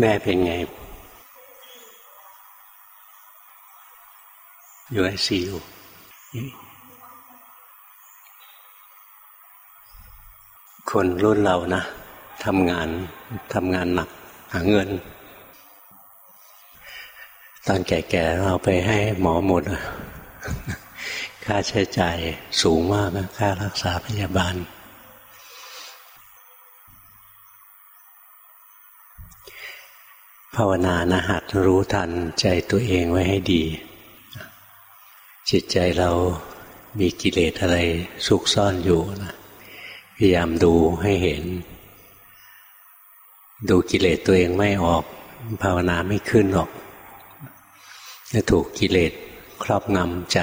แม่เป็นไง อยู่ไอซียูคนรุ่นเรานะทำงานทำงานหนักหาเงิน ตอนแก่ๆเราไปให้หมอหมด ค่าใช้จ่ายสูงมากนะค่ารักษาพยาบาล ภาวนานะหัดรู้ทันใจตัวเองไว้ให้ดี จิตใจเรามีกิเลสอะไรซุกซ่อนอยู่นะพยายามดูให้เห็น ดูกิเลสตัวเองไม่ออก ภาวนาไม่ขึ้นหรอกจะถูกกิเลสครอบงำใจ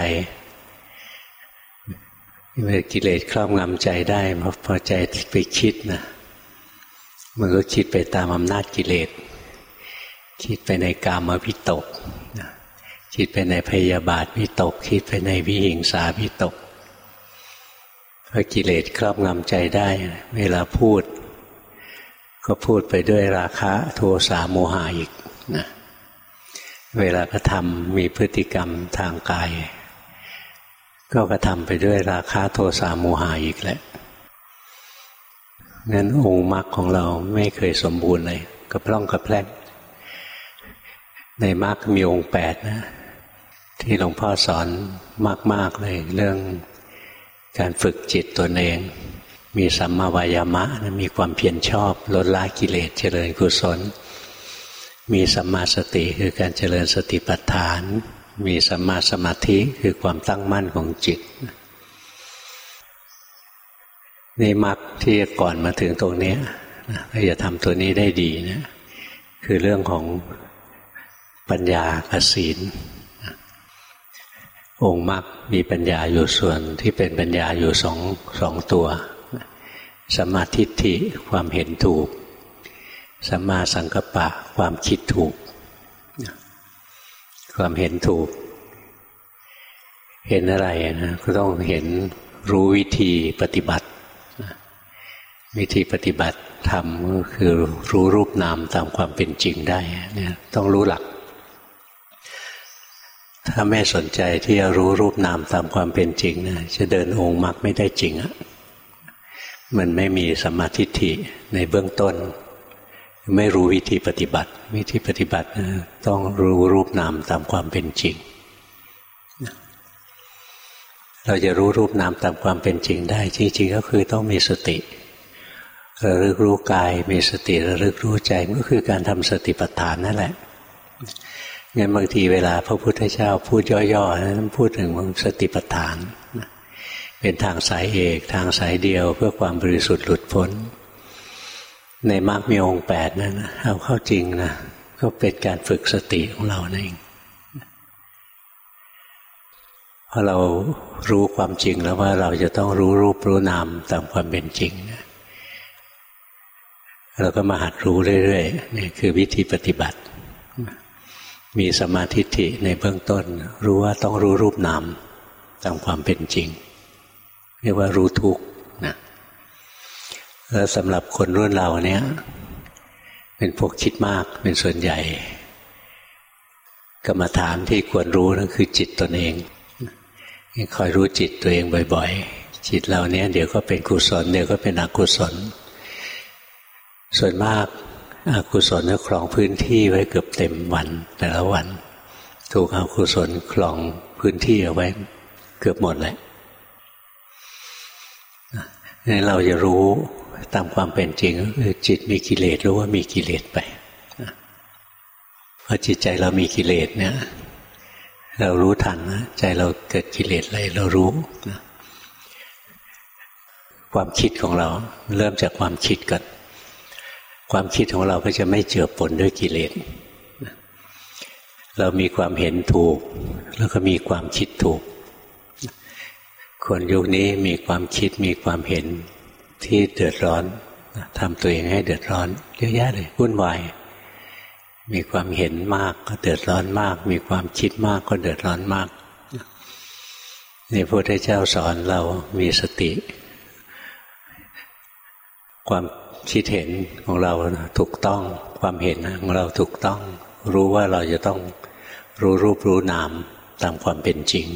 เมื่อกิเลสครอบงำใจได้พอใจไปคิดนะมันก็คิดไปตามอำนาจกิเลส คิดไปในกามวิตกคิดไปในพยาบาทวิตก คิดไปในวิหิงสาวิตกพอกิเลสครอบงำใจได้ เวลาพูด ก็พูดไปด้วยราคะโทสะโมหะอีกนะเวลากระทำมีพฤติกรรมทางกาย ก็กระทำไปด้วยราคะโทสะโมหะอีกแหละงั้นองค์มรรคของเราไม่เคยสมบูรณ์เลยกระพร่องกระแพร่ง ในมรรคมีองค์แปดนะ ที่หลวงพ่อสอนมาก ๆ เลย เรื่องการฝึกจิตตัวเอง มีสัมมาวายามะนะมีความเพียรชอบ ลดละกิเลสเจริญกุศล มีสัมมาสติคือการเจริญสติปัฏฐาน มีสัมมาสมาธิคือความตั้งมั่นของจิตนี่มรรคที่ก่อนมาถึงตรงนี้เราจะทำตัวนี้ได้ดีนะคือเรื่องของ ปัญญากศีลองค์มรรคมีปัญญาอยู่ส่วนที่เป็นปัญญาอยู่สองสองตัวสมาธิิความเห็นถูกสัมมาสังกัปปะความคิดถูก ความเห็นถูก เห็นอะไรนะก็ต้องเห็นรู้วิธีปฏิบัติ วิธีปฏิบัติทำก็คือรู้รูปนามตามความเป็นจริงได้เนี่ยต้องรู้หลัก ถ้าไม่สนใจที่จะรู้รูปนามตามความเป็นจริงนะจะเดินองค์มรรคไม่ได้จริงอะมันไม่มีสมาธิิในเบื้องต้น ไม่รู้วิธีปฏิบัติ วิธีปฏิบัตินะต้องรู้รูปนามตามความเป็นจริง เราจะรู้รูปนามตามความเป็นจริงได้ จริงๆก็คือต้องมีสติระลึกรู้กายมีสติระลึกรู้ใจก็คือการทำสติปัฏฐานนั่นแหละ งั้นบางทีเวลาพระพุทธเจ้าพูดย่อๆนั้นพูดถึงสติปัฏฐานเป็นทางสายเอกทางสายเดียวเพื่อความบริสุทธิ์หลุดพ้น ในมรรคมีองค์แปดนั่นเอาเข้าจริงนะก็เป็นการฝึกสติของเราเองพอเรารู้ความจริงแล้วว่าเราจะต้องรู้รูปรู้นามตามความเป็นจริงเราก็มาหัดรู้เรื่อยๆนี่คือวิธีปฏิบัติ มีสมาธิิในเบื้องต้น รู้ว่าต้องรู้รูปนามตามความเป็นจริง เรียกว่ารู้ทุกนะแล้วสำหรับคนรุ่นเราเนี้ยเป็นพวกคิดมากเป็นส่วนใหญ่ กรรมฐานที่ควรรู้นั่นคือจิตตนเองคอยรู้จิตตัวเองบ่อย ๆ จิตเราเนี้ยเดี๋ยวก็เป็นกุศลเดี๋ยวก็เป็นอกุศล ส่วนมาก อกุศลครองพื้นที่ไว้เกือบเต็มวัน แต่ละวัน ถูกอกุศลครองพื้นที่เอาไว้ เกือบหมดเลยนี่เราจะรู้ตามความเป็นจริงก็คือจิตมีกิเลสรู้ว่ามีกิเลสไปพอจิตใจเรามีกิเลสเนี่ย เรารู้ทันนะใจเราเกิดกิเลสอะไรเรารู้นะความคิดของเราเริ่มจากความคิดก่อน ความคิดของเราก็จะไม่เจือปนด้วยกิเลสเรามีความเห็นถูก แล้วก็มีความคิดถูก คนยุคนี้มีความคิดมีความเห็นที่เดือดร้อนทำตัวเองให้เดือดร้อนเยอะแยะเลยวุ่นวายมีความเห็นมากก็เดือดร้อนมาก มีความคิดมากก็เดือดร้อนมากนี่พระพุทธเจ้าสอนเรามีสติ ความ คิดเห็นของเราถูกต้องความเห็นของเราถูกต้อง รู้ว่าเราจะต้องรู้รูปรู้นามตามความเป็นจริง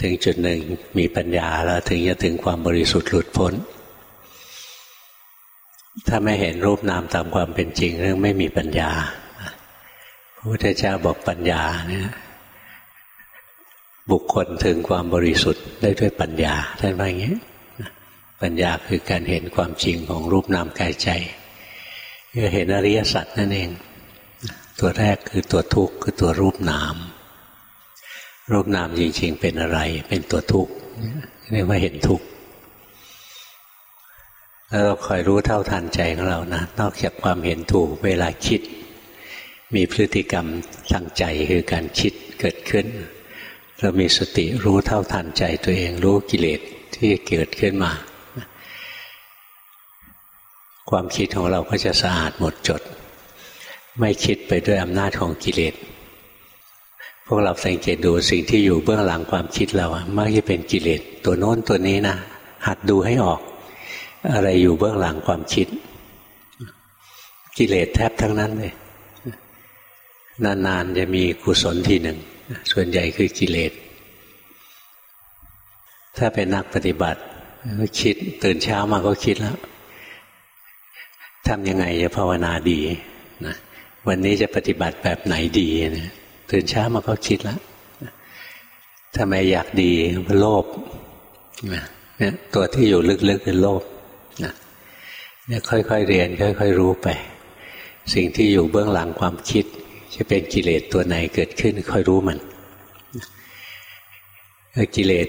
ถึงจุดหนึ่งมีปัญญาแล้วถึงจะถึงความบริสุทธิ์หลุดพ้น ถ้าไม่เห็นรูปนามตามความเป็นจริงเรื่องไม่มีปัญญาพระพุทธเจ้าบอกปัญญาเนี่ยบุคคลถึงความบริสุทธิ์ได้ด้วยปัญญาท่านว่าอย่างนี้ ปัญญาคือการเห็นความจริงของรูปนามกายใจคือเห็นอริยสัจนั่นเอง ตัวแรกคือตัวทุกข์คือตัวรูปนาม รูปนามจริงๆเป็นอะไร เป็นตัวทุกข์เรียกว่าเห็นทุกข์แล้วเราคอยรู้เท่าทันใจของเรานะนอกจากความเห็นถูกเวลาคิด มีพฤติกรรมทางใจคือการคิดเกิดขึ้น เรามีสติรู้เท่าทันใจตัวเองรู้กิเลสที่เกิดขึ้นมา ความคิดของเราก็จะสะอาดหมดจด ไม่คิดไปด้วยอำนาจของกิเลสพวกเราสังเกตดูสิ่งที่อยู่เบื้องหลังความคิดเรามักจะเป็นกิเลสตัวโน้นตัวนี้นะหัดดูให้ออก อะไรอยู่เบื้องหลังความคิด กิเลสแทบทั้งนั้นเลยนานๆจะมีกุศลทีหนึ่ง ส่วนใหญ่คือกิเลสถ้าเป็นนักปฏิบัติคิดตื่นเช้ามาก็คิดแล้ว ทำยังไงจะภาวนาดีนะวันนี้จะปฏิบัติแบบไหนดีนะตื่นเช้ามาก็คิดแล้วทำไมอยากดีโลภเนี่ยตัวที่อยู่ลึกๆคือโลภนะเนี่ยค่อยๆเรียน ค่อย ๆ รู้ไป สิ่งที่อยู่เบื้องหลังความคิด จะเป็นกิเลสตัวไหนเกิดขึ้น ค่อยรู้มันกิเลส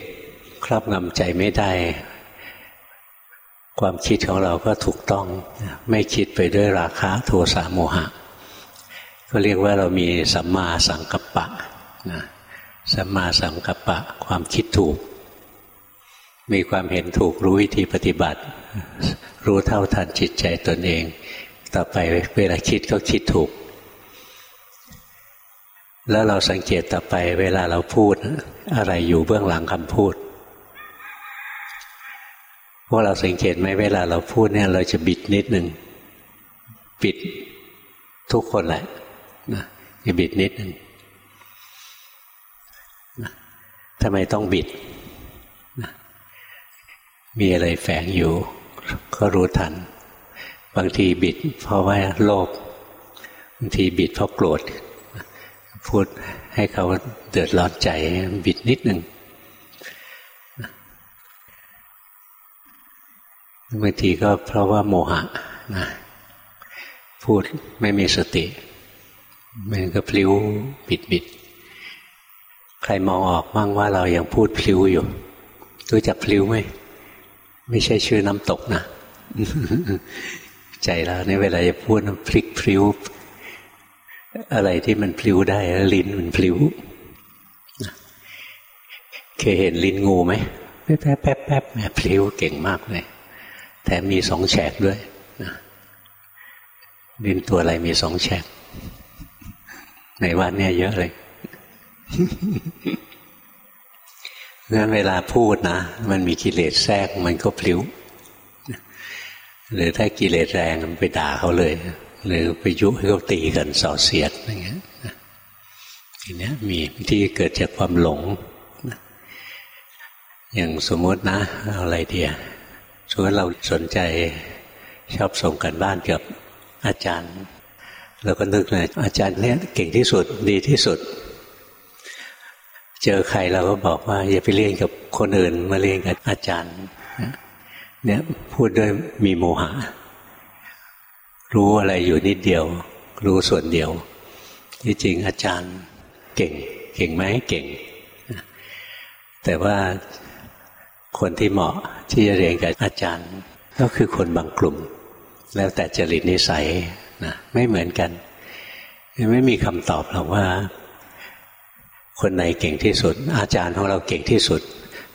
ครอบงำใจไม่ได้ ความคิดของเราก็ถูกต้องไม่คิดไปด้วยราคะโทสะโมหะ ก็เรียกว่าเรามีสัมมาสังกัปปะนะสัมมาสังกัปปะ ความคิดถูก มีความเห็นถูกรู้วิธีปฏิบัติ รู้เท่าทันจิตใจตนเอง ต่อไปเวลาคิดก็คิดถูก แล้วเราสังเกตต่อไปเวลาเราพูด อะไรอยู่เบื้องหลังคำพูด พวกเราสังเกตไหมเวลาเราพูดเนี่ย เราจะบิดนิดหนึ่งปิดทุกคนแหละนะจะบิดนิดหนึ่งทำไมต้องบิดนะมีอะไรแฝงอยู่ ก็รู้ทัน บางทีบิด เพราะว่าโลภบางทีบิดเพราะโกรธพูดให้เขาเดือดร้อนใจบิดนิดหนึ่ง บางทีก็เพราะว่าโมหะนะพูดไม่มีสติ มันก็พลิ้วบิดบิดใครมองออกบ้างว่าเรายังพูดพลิ้วอยู่รู้จักพลิ้วไหมไม่ใช่ชื่อน้ำตกนะ ใจเราในเวลาจะพูดพลิกพลิ้ว อะไรที่มันพลิ้วได้ลิ้นมันพลิ้วเคยเห็นลิ้นงูไหมแป๊บแป๊บแป๊บแป๊บพลิ้วเก่งมากเลย แถมมีสองแฉกด้วยนะดินตัวอะไรมีสองแฉก ในวัดเนี่ยเยอะเลยงั้นเวลาพูดนะ มันมีกิเลสแทรกมันก็พลิ้วหรือถ้ากิเลสแรงไปด่าเขาเลย หรือไปยุให้เขาตีกันส่อเสียดอย่างเงี้ยทีนี้มีที่เกิดจากความหลง อย่างสมมตินะ เอาอะไรเดีย สมมติเราสนใจชอบส่งกันบ้านกับอาจารย์ เราก็นึกเลยอาจารย์เนี้ยเก่งที่สุดดีที่สุด เจอใครเราก็บอกว่า อย่าไปเรียนกับคนอื่น มาเรียนกับอาจารย์เนี่ยพูดด้วยมีโมหะ รู้อะไรอยู่นิดเดียว รู้ส่วนเดียว ที่จริงอาจารย์เก่ง เก่งไหมเก่ง แต่ว่า คนที่เหมาะที่จะเรียนกับอาจารย์ ก็คือคนบางกลุ่ม แล้วแต่จริตนิสัยนะไม่เหมือนกันไม่มีคำตอบหรอกว่า คนไหนเก่งที่สุด อาจารย์ของเราเก่งที่สุด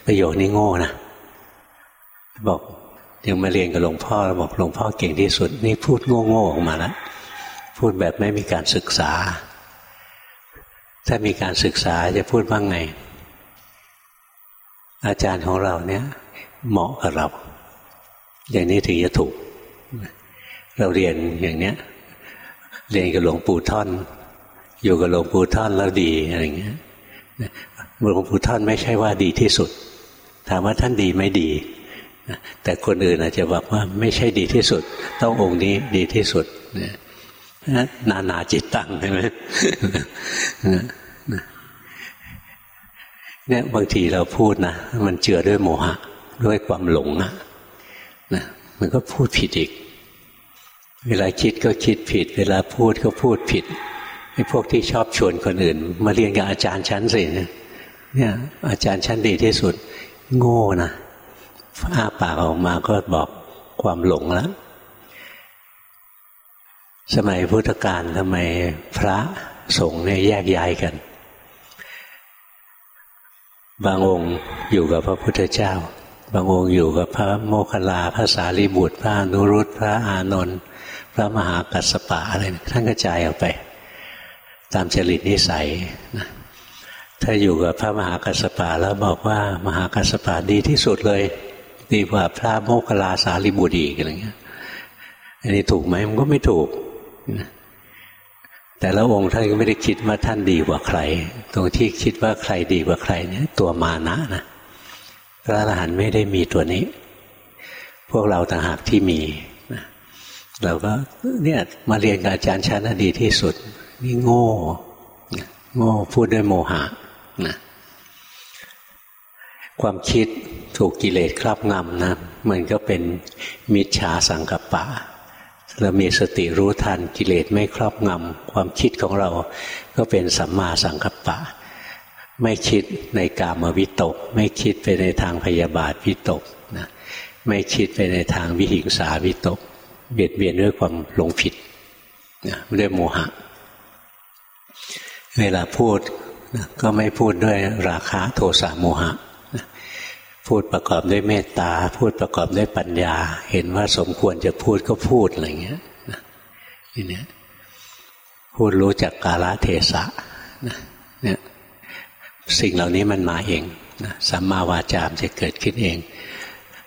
ประโยคนี้โง่นะบอกยังมาเรียนกับหลวงพ่อเราบอกหลวงพ่อเก่งที่สุด นี่พูดโง่ๆออกมาแล้วพูดแบบไม่มีการศึกษา ถ้ามีการศึกษาจะพูดว่าไง อาจารย์ของเราเนี่ยเหมาะกับเรา อย่างนี้ถึงจะถูก เราเรียนอย่างเนี้ย เรียนกับหลวงปู่ท่อน อยู่กับหลวงปู่ท่อนแล้วดีอะไรเงี้ยหลวงปู่ท่อนไม่ใช่ว่าดีที่สุด ถามว่าท่านดีไม่ดี แต่คนอื่นอาจจะบอกว่าไม่ใช่ดีที่สุด ต้ององค์นี้ดีที่สุดนานาจิตตังใช่ไหม เนี่ยบางทีเราพูดนะมันเจือด้วยโมหะ ด้วยความหลงนะนะมันก็พูดผิดอีก เวลาคิดก็คิดผิด เวลาพูดก็พูดผิดไอ้พวกที่ชอบชวนคนอื่น มาเรียนกับอาจารย์ชั้นสิเนี่ยอาจารย์ชั้นดีที่สุด โง่นะอ้าปากออกมาก็บอกความหลงแล้วสมัยพุทธกาลทำไมพระสงฆ์เนี่ยแยกย้ายกัน บางองค์อยู่กับพระพุทธเจ้า บางองค์อยู่กับพระโมคคัลลาพระสารีบุตร พระนุรุตพระอานนท์พระมหากัสสปะอะไรท่านกระจายออกไป ตามจริตนิสัยนะถ้าอยู่กับพระมหากัสสปะแล้วบอกว่ามหากัสสปะดีที่สุดเลย ดีกว่าพระโมคคัลลาสารีบุตรอีกอะไรเงี้ยอันนี้ถูกไหมมันก็ไม่ถูก แต่ละองค์ท่านก็ไม่ได้คิดว่าท่านดีกว่าใคร ตรงที่คิดว่าใครดีกว่าใครเนี่ยตัวมานะนะพระอรหันต์ไม่ได้มีตัวนี้ พวกเราต่างหากที่มีนะเราก็เนี่ยมาเรียนกับอาจารย์ชั้นดีที่สุด นี่โง่โง่พูดด้วยโมหะนะความคิดถูกกิเลสครอบงำนะมันก็เป็นมิจฉาสังกัปปะ เรามีสติรู้ทันกิเลสไม่ครอบงำความคิดของเราก็เป็นสัมมาสังกัปปะ ไม่คิดในกามวิตก ไม่คิดไปในทางพยาบาทวิตกนะไม่คิดไปในทางวิหิงสาวิตก เบียดเบียนด้วยความหลงผิดนะด้วยโมหะ เวลาพูดนะก็ไม่พูดด้วยราคะโทสะโมหะ พูดประกอบด้วยเมตตา พูดประกอบด้วยปัญญา เห็นว่าสมควรจะพูดก็พูดอะไรเงี้ยนี่เนี่ยพูดรู้จักกาลเทศะเนี่ยสิ่งเหล่านี้มันมาเองนะสัมมาวาจามจะเกิดขึ้นเอง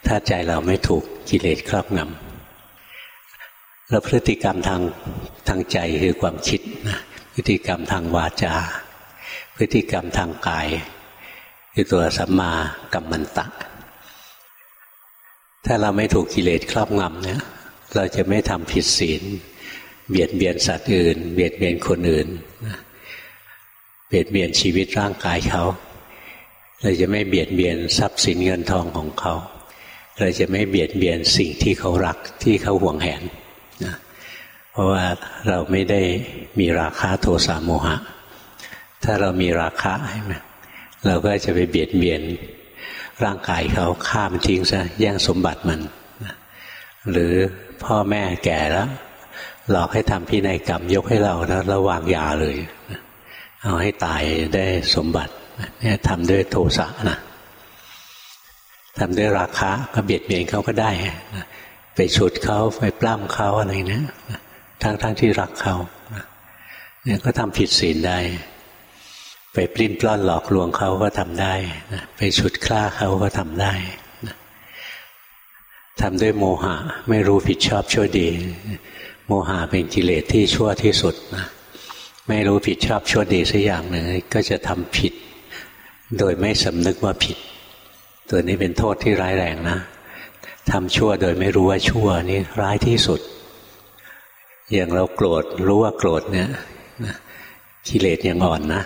ถ้าใจเราไม่ถูกกิเลสครอบงำแล้วพฤติกรรมทางทางใจคือความคิดนะพฤติกรรมทางวาจา พฤติกรรมทางกาย คือตัวสัมมากัมมันตะ ถ้าเราไม่ถูกกิเลสครอบงำเนี่ยเราจะไม่ทำผิดศีล เบียดเบียนสัตว์อื่น เบียดเบียนคนอื่น เบียดเบียนชีวิตร่างกายเขา เราจะไม่เบียดเบียนทรัพย์สินเงินทองของเขา เราจะไม่เบียดเบียนสิ่งที่เขารักที่เขาห่วงแหนนะเพราะว่าเราไม่ได้มีราคาโทสะโมหะ ถ้าเรามีราคาใช่ไหม เราก็จะไปเบียดเบียนร่างกายเขาฆ่ามันทิ้งซะแย่งสมบัติมัน หรือพ่อแม่แก่แล้ว หลอกให้ทำพินัยกรรมยกให้เราแล้วระวางยาเลย เอาให้ตายได้สมบัติเนี่ยทำด้วยโทสะนะทำด้วยราคะก็เบียดเบียนเขาก็ได้ไปฉุดเขาไปปล้ำเขาอะไรเนี้ยทั้งทั้งที่รักเขาเนี่ยก็ทำผิดศีลได้ ไปปลิ้นปล้อนหลอกลวงเขาก็ทำได้นะไปฉุดคล้าเขาก็ทำได้นะทำด้วยโมหะ ไม่รู้ผิดชอบชั่วดี โมหะเป็นกิเลสที่ชั่วที่สุดนะไม่รู้ผิดชอบชั่วดีสักอย่างหนึ่งก็จะทำผิด โดยไม่สำนึกว่าผิด ตัวนี้เป็นโทษที่ร้ายแรงนะทำชั่วโดยไม่รู้ว่าชั่วนี่ร้ายที่สุด อย่างเราโกรธรู้ว่าโกรธเนี่ยกิเลสยังอ่อนนะ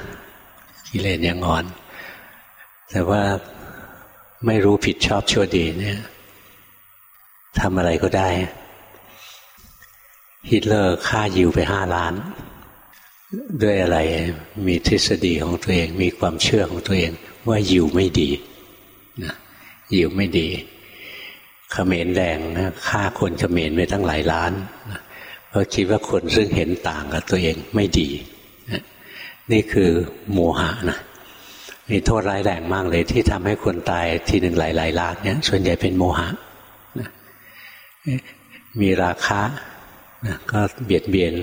กิเลสยังอ่อน แต่ว่าไม่รู้ผิดชอบชั่วดีเนี่ยทำอะไรก็ได้ฮิตเลอร์ฆ่ายิวไปห้าล้าน ด้วยอะไรมีทฤษฎีของตัวเอง มีความเชื่อของตัวเอง ว่ายิวไม่ดีนะยิวไม่ดีขเขมรแดงนะฆ่าคนเขมรไปตั้งหลายล้านเพราะคิดว่าคนซึ่งเห็นต่างกับตัวเองไม่ดี นี่คือโมหะนะมีโทษร้ายแรงมากเลยที่ทำให้คนตายทีหนึ่งหลายหลายล้านเนี่ยส่วนใหญ่เป็นโมหะนะมีราคะนะก็เบียดเบียน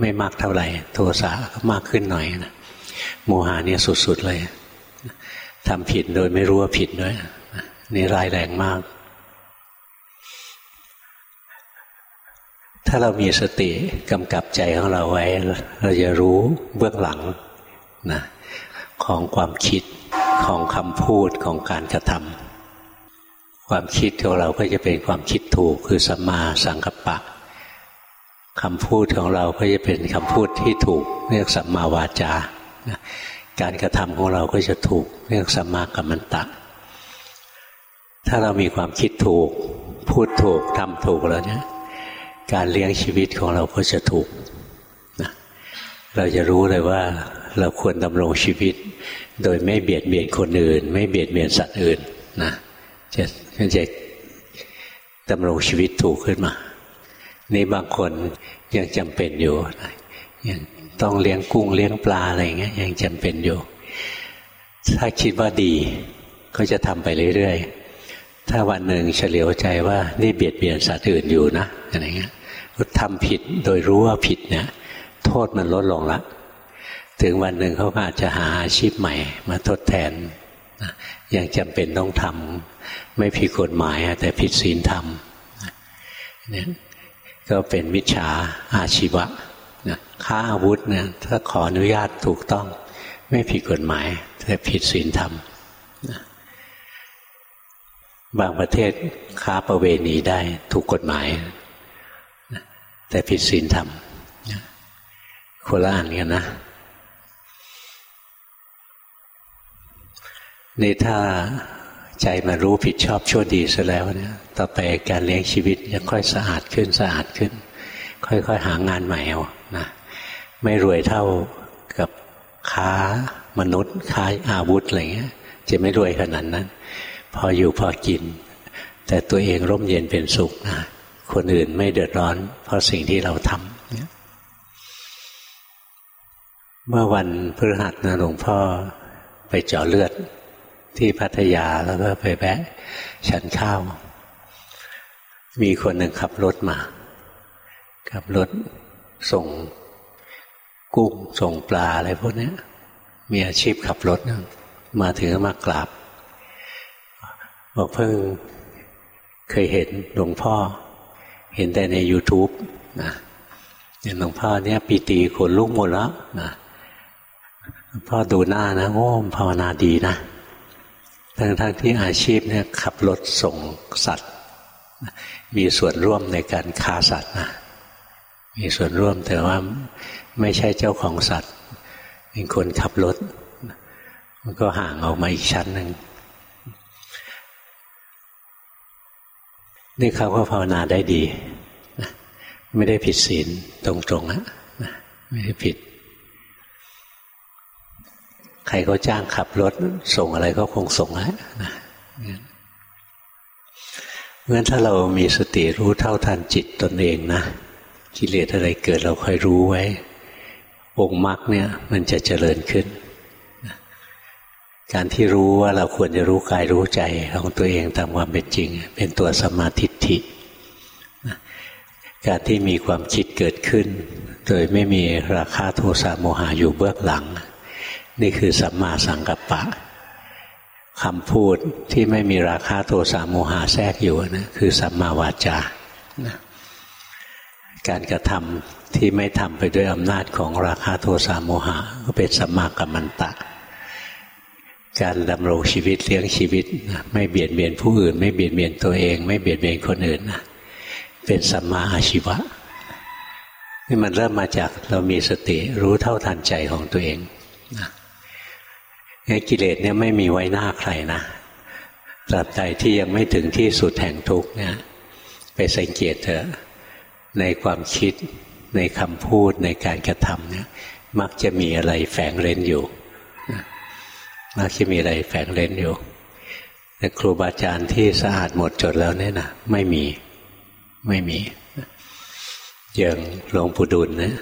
ไม่มากเท่าไหร่ โทสะก็มากขึ้นหน่อยนะโมหะเนี่ยสุดๆเลยทำผิดโดยไม่รู้ว่าผิดด้วยนี่ร้ายแรงมาก ถ้าเรามีสติกำกับใจของเราไว้ เราจะรู้เบื้องหลัง นะของความคิดของคำพูดของการกระทำความคิดของเราก็จะเป็นความคิดถูกคือสัมมาสังกัปปะคำพูดของเราก็จะเป็นคำพูดที่ถูกเรียกสัมมาวาจาการกระทำของเราก็จะถูกเรียกสัมมากัมมันตะถ้าเรามีความคิดถูก พูดถูกทำถูกแล้วเนี่ยการเลี้ยงชีวิตของเราก็จะถูกนะเราจะรู้เลยว่า เราควรดำรงชีวิต โดยไม่เบียดเบียนคนอื่น ไม่เบียดเบียนสัตว์อื่นนะจะจะดำรงชีวิตถูกขึ้นมา นี่บางคนยังจำเป็นอยู่ยังต้องเลี้ยงกุ้งเลี้ยงปลาอะไรเงี้ยยังจำเป็นอยู่ ถ้าคิดว่าดีก็จะทำไปเรื่อยๆ ถ้าวันหนึ่งเฉลียวใจว่านี่เบียดเบียนสัตว์อื่นอยู่นะอะไรเงี้ยทำผิดโดยรู้ว่าผิดเนี่ยโทษมันลดลงละ ถึงวันหนึ่งเขาอาจจะหาอาชีพใหม่ มาทดแทนยังจำเป็นต้องทำไม่ผิดกฎหมาย แต่ผิดศีลธรรมเนี่ยก็เป็นมิจฉาอาชีวะนะค้าอาวุธเนี่ยถ้าขออนุญาตถูกต้อง ไม่ผิดกฎหมาย แต่ผิดศีลธรรมนะบางประเทศค้าประเวณีได้ถูกกฎหมายนะแต่ผิดศีลธรรมคนละอันกันนะ นี่ถ้าใจมารู้ผิดชอบชั่วดีซะแล้วเนี่ยต่อไปการเลี้ยงชีวิตจะค่อยสะอาดขึ้นสะอาดขึ้น ค่อยๆหางานใหม่เอานะไม่รวยเท่ากับค้ามนุษย์ค้าอาวุธอะไรเงี้ย จะไม่รวยขนาดนั้น พออยู่พอกิน แต่ตัวเองร่มเย็นเป็นสุขนะคนอื่นไม่เดือดร้อน เพราะสิ่งที่เราทำเมื่อวันพฤหัสนะหลวงพ่อไปเจาะเลือด ที่พัทยาแล้วก็ไปแวะฉันข้าว มีคนหนึ่งขับรถมา ขับรถส่งกุ้งส่งปลาอะไรพวกนี้มีอาชีพขับรถมาถึงมากราบบอกเพิ่งเคยเห็นหลวงพ่อ เห็นแต่ใน YouTube นะเห็นหลวงพ่อเนี่ยปีตีขนลุกหมดแล้วนะพ่อดูหน้านะโอ้ภาวนาดีนะ ทั้งทั้งที่อาชีพเนี่ยขับรถส่งสัตว์ มีส่วนร่วมในการฆ่าสัตว์นะมีส่วนร่วมแต่ว่าไม่ใช่เจ้าของสัตว์ เป็นคนขับรถ มันก็ห่างออกมาอีกชั้นหนึ่งนี่เขาก็ภาวนาได้ดี ไม่ได้ผิดศีลตรงๆนะไม่ได้ผิด ใครเขาจ้างขับรถ ส่งอะไรก็คงส่งแล้วนะเพราะฉะนั้นถ้าเรามีสติรู้เท่าทันจิตตนเองนะกิเลสอะไรเกิดเราคอยรู้ไว้องค์มรรคเนี่ย มันจะเจริญขึ้น การที่รู้ว่าเราควรจะรู้กายรู้ใจของตัวเองตามความเป็นจริง เป็นตัวสมาธิิการที่มีความคิดเกิดขึ้น โดยไม่มีราคาโทสะโมหะอยู่เบื้องหลัง นี่คือสัมมาสังกัปปะคำพูดที่ไม่มีราคาโทสะโมหะแทรกอยู่นะคือสัมมาวาจานะการกระทำที่ไม่ทำไปด้วยอำนาจของราคาโทสะโมหะก็เป็นสัมมากัมมันตะ การดำรงชีวิตเลี้ยงชีวิตนะไม่เบียดเบียนผู้อื่น ไม่เบียดเบียนตัวเอง ไม่เบียดเบียนคนอื่นนะเป็นสัมมาอาชีวะนี่มันเริ่มมาจากเรามีสติรู้เท่าทันใจของตัวเองนะ กิเลสเนี่ยไม่มีไว้หน้าใครนะตราบใดที่ยังไม่ถึงที่สุดแห่งทุกเนี่ย ไปสังเกตเถอะในความคิดในคำพูดในการกระทำเนี่ย มักจะมีอะไรแฝงเร้นอยู่มักจะมีอะไรแฝงเร้นอยู่แต่ครูบาอาจารย์ที่สะอาดหมดจดแล้วเนี่ยนะไม่มีไม่มีอย่างหลวงปู่ดุลนะ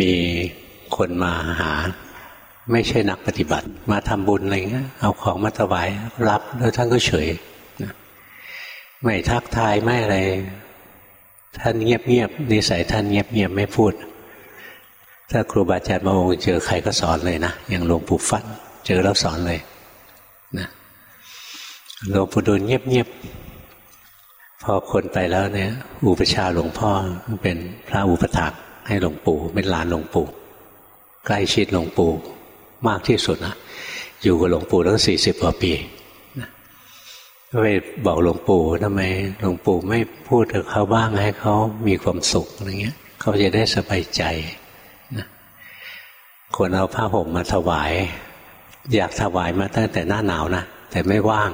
มีคนมาหา ไม่ใช่นักปฏิบัติ มาทำบุญอะไรเงี้ยเอาของมาถวายรับแล้วท่านก็เฉยไม่ทักทายไม่อะไร ท่านเงียบเงียบนิสัยท่านเงียบเงียบไม่พูด ถ้าครูบาอาจารย์มาองค์เจอใครก็สอนเลยนะอย่างหลวงปู่ฟันเจอแล้วสอนเลยนะหลวงปู่ดูลเงียบเงียบพอคนไปแล้วเนี่ย อุปชาหลวงพ่อเป็นพระอุปถักให้หลวงปู่เป็นหลานหลวงปู่ใกล้ชิดหลวงปู่ มากที่สุดนะอยู่กับหลวงปู่ตั้งสี่สิบกว่าปีก็ไปบอกหลวงปู่ทำไมหลวงปู่ไม่พูดกับเขาบ้างให้เขามีความสุขอะไรเงี้ย เขาจะได้สบายใจนะคนเอาผ้าห่มมาถวาย อยากถวายมาตั้งแต่หน้าหนาวนะแต่ไม่ว่าง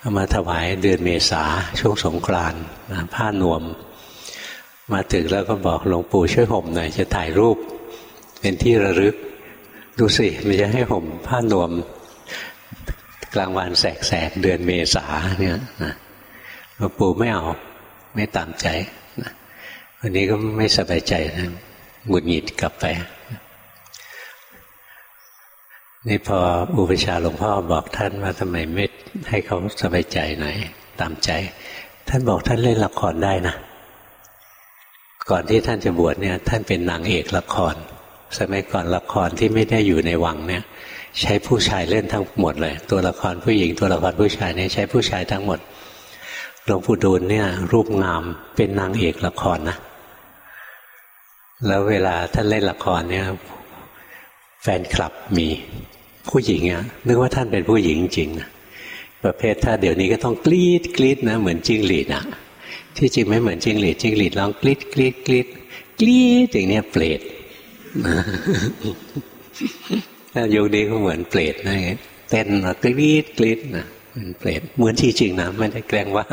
เอามาถวายเดือนเมษาช่วงสงกรานต์ผ้านวม มาถึงแล้วก็บอกหลวงปู่ช่วยห่มหน่อยจะถ่ายรูป เป็นที่ระลึก ดูสิมันจะให้ห่มผ้านวม กลางวันแสกๆเดือนเมษาเนี่ยนะหลวงปู่ไม่เอา ไม่ตามใจนะวันนี้ก็ไม่สบายใจนะหงุดหงิดกลับไป นี่พออุปชาหลวงพ่อบอกท่านว่าทำไมไม่ให้เขาสบายใจหน่อยตามใจ ท่านบอกท่านเล่นละครได้นะ ก่อนที่ท่านจะบวชเนี่ย ท่านเป็นนางเอกละคร สมัยก่อนละครที่ไม่ได้อยู่ในวังเนี่ย ใช้ผู้ชายเล่นทั้งหมดเลย ตัวละครผู้หญิงตัวละครผู้ชายเนี่ยใช้ผู้ชายทั้งหมดหลวงปู่ดูลเนี่ย รูปงามเป็นนางเอกละครนะแล้วเวลาท่านเล่นละครเนี่ย แฟนคลับมีผู้หญิงอะนึกว่าท่านเป็นผู้หญิงจริงนะประเภทถ้าเดี๋ยวนี้ก็ต้องกรีดกรีดนะเหมือนจิ้งหรีดอะที่จริงไม่เหมือนจิ้งหรีดจิ้งหรีดร้องกรีดกรีดกรีดกรีดอย่างเนี้ยเปรต ถ้ายุคนี้ก็เหมือนเปรตนะเต้นกรีดกรีดนะเป็นเปรตเหมือนที่จริงนะไม่ได้แกล้งว่า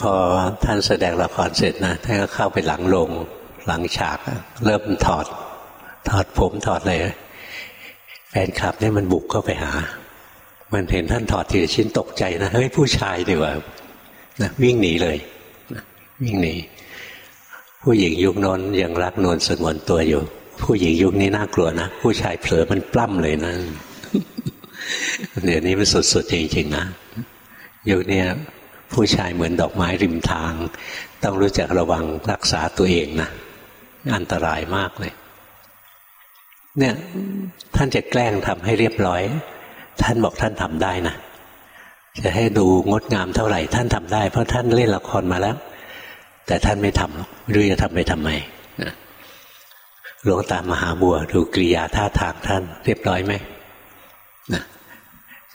พอท่านแสดงละครเสร็จนะท่านก็เข้าไปหลังลงหลังฉากเริ่มถอด ถอดผมถอดอะไรแฟนคลับเนี่ยมันบุกเข้าไปหา มันเห็นท่านถอดทีละชิ้นตกใจนะเฮ้ยผู้ชายดีกว่านะวิ่งหนีเลยนะวิ่งหนี ผู้หญิงยุคน้นยังรักนวลสงวนตัวอยู่ ผู้หญิงยุคนี้น่ากลัวนะ ผู้ชายเผลอมันปล้ำเลยนะเดี๋ยวนี้มันสุดๆจริงๆนะยุคนี้ผู้ชายเหมือนดอกไม้ริมทาง ต้องรู้จักระวังรักษาตัวเองนะอันตรายมากเลย เนี่ยท่านจะแกล้งทำให้เรียบร้อย ท่านบอกท่านทำได้นะจะให้ดูงดงามเท่าไหร่ ท่านทำได้ เพราะท่านเล่นละครมาแล้ว แต่ท่านไม่ทำหรอกไม่รู้จะทำไปทำไมหลวงตามหาบัว ดูกริยาท่าทางท่าน เรียบร้อยไหมนะ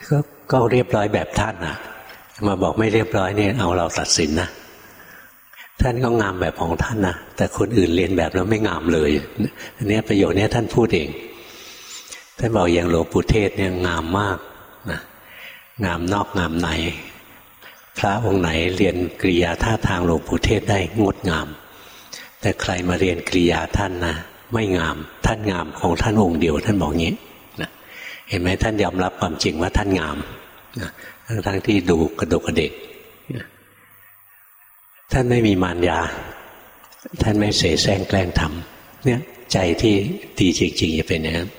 ก็ก็เรียบร้อยแบบท่านนะมาบอกไม่เรียบร้อยเนี่ยเอาเราตัดสินนะท่านก็งามแบบของท่านนะแต่คนอื่นเรียนแบบแล้วไม่งามเลยอันนี้ประโยชน์นี้ท่านพูดเองท่านบอกอย่างหลวงปู่เทศเนี่ยงามมากนะงามนอกงามใน พระองค์ไหนเรียนกริยาท่าทางหลวงปู่เทศได้งดงาม แต่ใครมาเรียนกริยาท่านนะไม่งามท่านงามของท่านองค์เดียว ท่านบอกงี้นะเห็นไหมท่านยอมรับความจริงว่าท่านงามนะทั้งที่ดูกระดกกระเด็กท่านไม่มีมารยา ท่านไม่เสแสร้งแกล้งทำเนี่ยใจที่ดีจริง ๆ จะเป็นอย่างนั้น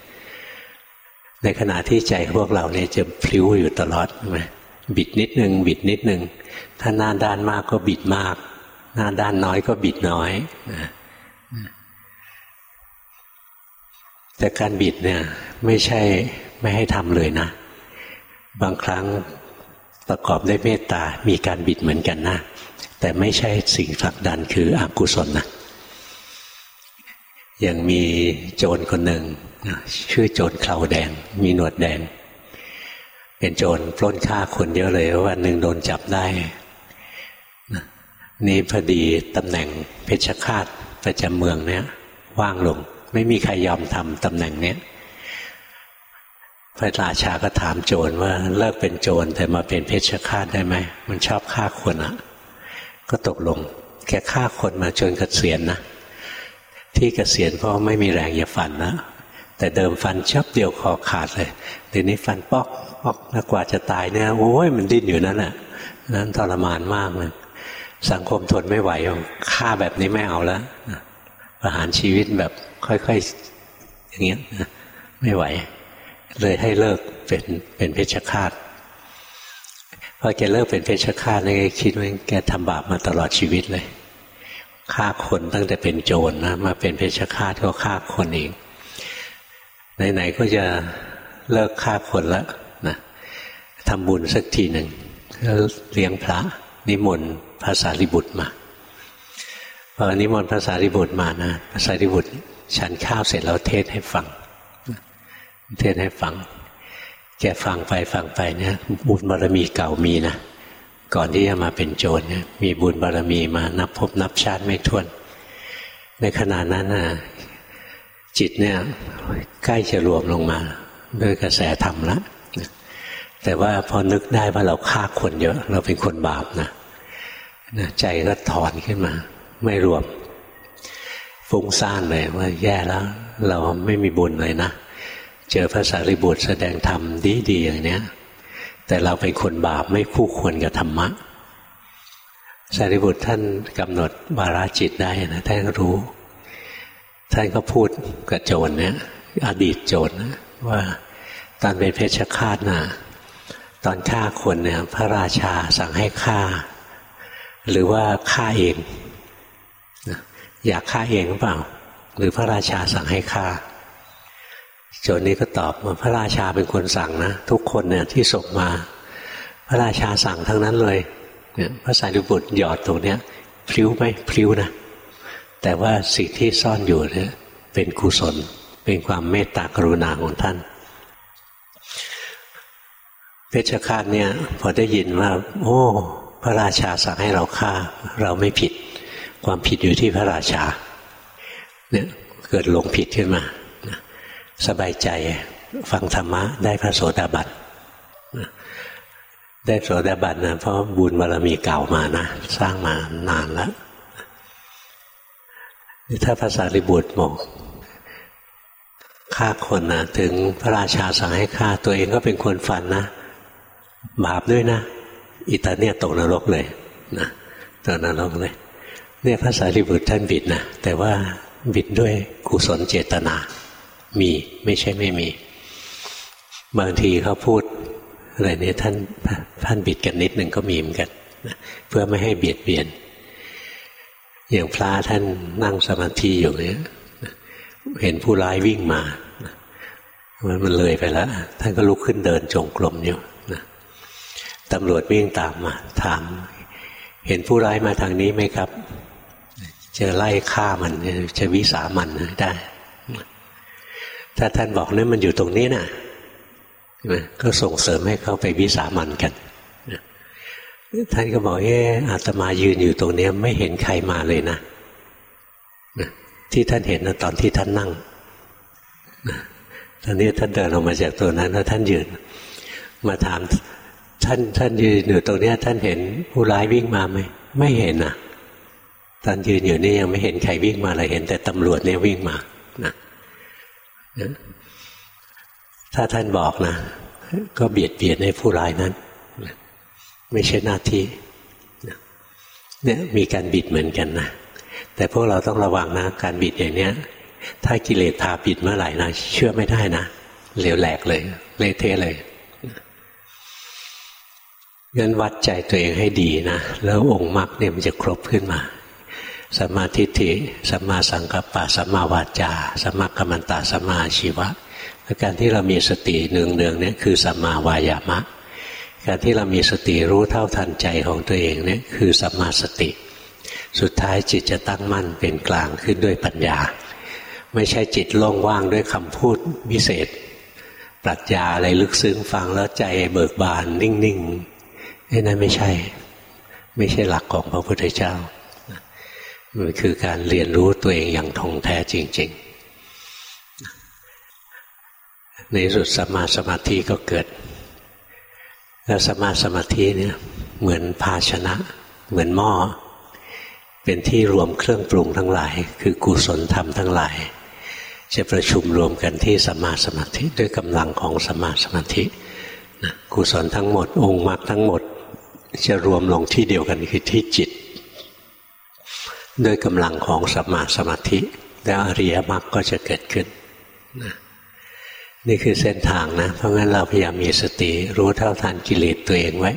ในขณะที่ใจพวกเราเนี่ยจะพลิ้วอยู่ตลอดใช่ไหม บิดนิดหนึ่งบิดนิดหนึ่งถ้าหน้าด้านมากก็บิดมาก หน้าด้านน้อยก็บิดน้อยแต่การบิดเนี่ยไม่ใช่ไม่ให้ทำเลยนะ บางครั้งประกอบด้วยเมตตา มีการบิดเหมือนกันนะ แต่ไม่ใช่สิ่งผลักดันคืออกุศลนะอย่างมีโจรคนหนึ่งชื่อโจรเคราแดง มีหนวดแดง เป็นโจรปล้นฆ่าคนเยอะเลยวันหนึ่งโดนจับได้นี่พอดีตำแหน่งเพชฌฆาตประจำเมืองเนี้ยว่างลง ไม่มีใครยอมทำตำแหน่งเนี้ยพระราชาก็ถามโจรว่าเลิกเป็นโจรแต่มาเป็นเพชฌฆาตได้ไหมมันชอบฆ่าคนอะ่ะ ก็ตกลง แกฆ่าคนมาจนเกษียณนะที่เกษียณเพราะไม่มีแรงอย่าฟันนะแต่เดิมฟันชับเดียวคอขาดเลยเดี๋ยวนี้ฟันปอก แล้วกว่าจะตายเนี่ยโอ้ยมันดิ้นอยู่นั่นแหละนั้นทรมานมากเลยสังคมทนไม่ไหวฆ่าแบบนี้ไม่เอาแล้วประหารชีวิตแบบค่อยๆอย่างเงี้ยไม่ไหว เลยให้เลิกเป็นเป็นเพชฌฆาตพอแกเลิกเป็นเพชฌฆาตนี่คิดว่าแกทำบาปมาตลอดชีวิตเลยฆ่าคนตั้งแต่เป็นโจรนะมาเป็นเพชฌฆาตก็ฆ่าคนเองไหนๆก็จะเลิกฆ่าคนแล้ว นะทำบุญสักทีหนึ่งก็เลี้ยงพระนิมนต์ภาษาริบุตรมาพอนิมนต์ภาษาริบุตรมานะภาษาริบุตรฉันข้าวเสร็จแล้วเทศให้ฟัง เทศให้ฟัง แกฟังไปฟังไปเนี่ยบุญบารมีเก่ามีนะก่อนที่จะมาเป็นโจรเนี่ยมีบุญบารมีมานับพบนับชาติไม่ถ้วน ในขณะนั้นนะจิตเนี่ยใกล้จะรวมลงมา ด้วยกระแสธรรมแล้ว แต่ว่าพอนึกได้ว่าเราฆ่าคนเยอะ เราเป็นคนบาปนะใจก็ถอนขึ้นมา ไม่รวม ฟุ้งซ่านเลยว่าแย่แล้ว เราไม่มีบุญเลยนะ เจอพระสารีบุตรแสดงธรรมดีๆอย่างเนี้ย แต่เราเป็นคนบาปไม่คู่ควรกับธรรมะสารีบุตรท่านกำหนดวาระจิตได้นะท่านรู้ ท่านก็พูดกับโจรเนี่ยอดีตโจรนะว่าตอนเป็นเพชฌฆาตนะ ตอนฆ่าคนเนี่ยพระราชาสั่งให้ฆ่า หรือว่าฆ่าเองอยากฆ่าเองหรือเปล่า หรือพระราชาสั่งให้ฆ่าโจนนี้ก็ตอบว่าพระราชาเป็นคนสั่งนะทุกคนเนี่ยที่ส่งมา พระราชาสั่งทั้งนั้นเลยเนี่ยพระสารีบุตรหยอดตรงเนี้ยพลิ้วไหมพลิ้วนะแต่ว่าสิ่งที่ซ่อนอยู่เนี่ยเป็นกุศล เป็นความเมตตากรุณาของท่าน เพชฌฆาตเนี่ยพอได้ยินว่าโอ้พระราชาสั่งให้เราฆ่า เราไม่ผิด ความผิดอยู่ที่พระราชา เนี่ยเกิดหลงผิดขึ้นมาสบายใจฟังธรรมะได้พระโสดาบันได้โสดาบันนะเพราะบุญบารมีเก่ามานะ สร้างมานานแล้วถ้าภาษาริบุตรบอกฆ่าคนนะถึงพระราชาสั่งให้ฆ่าตัวเองก็เป็นคนฟันนะ บาปด้วยนะอิตาเนี่ยตกนรกเลยนะตกนรกเลยเนี่ยพระสารีบุตรท่านบิดนะแต่ว่าบิดด้วยกุศลเจตนา มีไม่ใช่ไม่มี บางทีเขาพูดอะไรเนี่ยท่านท่านบิดกันนิดหนึ่งก็มีเหมือนกันนะเพื่อไม่ให้เบียดเบียน อย่างพระท่านนั่งสมาธิอยู่เนี่ยเห็นผู้ร้ายวิ่งมามันเลยไปแล้วท่านก็ลุกขึ้นเดินจงกรมอยู่ ตำรวจวิ่งตามมาถาม เห็นผู้ร้ายมาทางนี้ไหมครับ จะไล่ฆ่ามันจะวิสามันได้ ถ้าท่านบอกนี่มันอยู่ตรงนี้นะ่ะก็ส่งเสริมให้เขาไปวิสามันกันท่านก็บอกเอออาตมายืนอยู่ตรงนี้ไม่เห็นใครมาเลยนะที่ท่านเห็นตอนที่ท่านนั่งตอนนี้ท่านเดินออกมาจากตัวนั้นแล้วท่านยืน มาถาม ท่านท่านยืนอยู่ตรงนี้ท่านเห็นผู้ร้ายวิ่งมาไหมไม่เห็นนะตอนยืนอยู่นี่ยังไม่เห็นใครวิ่งมาเลยเห็น แต่ตำรวจเนี่ยวิ่งมานะถ้าท่านบอกนะ ก็เบียดเบียนให้ผู้ร้ายนั้น ไม่ใช่หน้าที่เนี่ยมีการบิดเหมือนกันนะแต่พวกเราต้องระวังนะการบิดอย่างเนี้ย ถ้ากิเลสพาบิดเมื่อไหร่นะเชื่อไม่ได้นะเหลวแหลกเลยเละเทะเลย งั้นวัดใจตัวเองให้ดีนะ แล้วองค์มรรคเนี่ยมันจะครบขึ้นมาสัมมาทิฏฐิสัมมาสังกัปปะสัมมาวาจาสัมมากัมมันตาสัมมาชีวะการที่เรามีสติเนืองเนืองเนี่ยคือสัมมาวายามะ การที่เรามีสติรู้เท่าทันใจของตัวเองเนี่ยคือสัมมาสติ สุดท้ายจิตจะตั้งมั่นเป็นกลางขึ้นด้วยปัญญา ไม่ใช่จิตโล่งว่างด้วยคำพูดวิเศษ ปรัชญาอะไรลึกซึ้งฟังแล้วใจเบิกบานนิ่ง นี่นั่นไม่ใช่ ไม่ใช่หลักของพระพุทธเจ้ามันคือการเรียนรู้ตัวเองอย่างท่องแท้จริง ๆ ในสุดสมาสมาธิก็เกิด แล้วสมาสมาธิเนี่ยเหมือนภาชนะ เหมือนหม้อเป็นที่รวมเครื่องปรุงทั้งหลาย คือกุศลธรรมทั้งหลาย จะประชุมรวมกันที่สมาสมาธิด้วยกำลังของสมาสมาธิกุศลทั้งหมด องค์มรรคทั้งหมด จะรวมลงที่เดียวกันคือที่จิต ด้วยกำลังของสมาสมาธิ แล้วอริยมรรคก็จะเกิดขึ้นนะนี่คือเส้นทางนะ เพราะงั้นเราพยายามมีสติ รู้เท่าทันกิเลสตัวเองไว้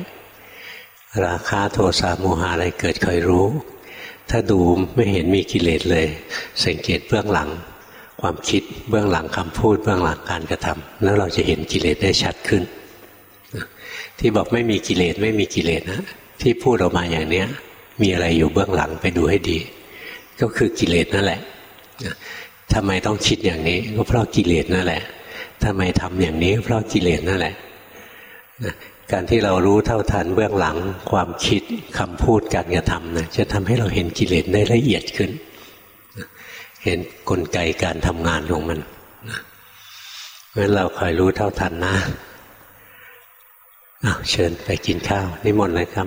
ราคาโทสะโมหะอะไรเกิดคอยรู้ ถ้าดูไม่เห็นมีกิเลสเลย สังเกตเบื้องหลัง ความคิดเบื้องหลังคำพูด เบื้องหลังการกระทำแล้วเราจะเห็นกิเลสได้ชัดขึ้น ที่บอกไม่มีกิเลสไม่มีกิเลสนะที่พูดออกมาอย่างเนี้ย มีอะไรอยู่เบื้องหลังไปดูให้ดี ก็คือกิเลสนั่นแหละทำไมต้องคิดอย่างนี้ ก็เพราะกิเลสนั่นแหละทำไมทำอย่างนี้ เพราะกิเลสนั่นแหละการที่เรารู้เท่าทันเบื้องหลังความคิดคำพูดการกระทำนะจะทำให้เราเห็นกิเลสได้ละเอียดขึ้น เห็นกลไกการทำงานของมันเพราะฉะนั้นเราคอยรู้เท่าทันนะ เชิญไปกินข้าวนิมนต์เลยครับ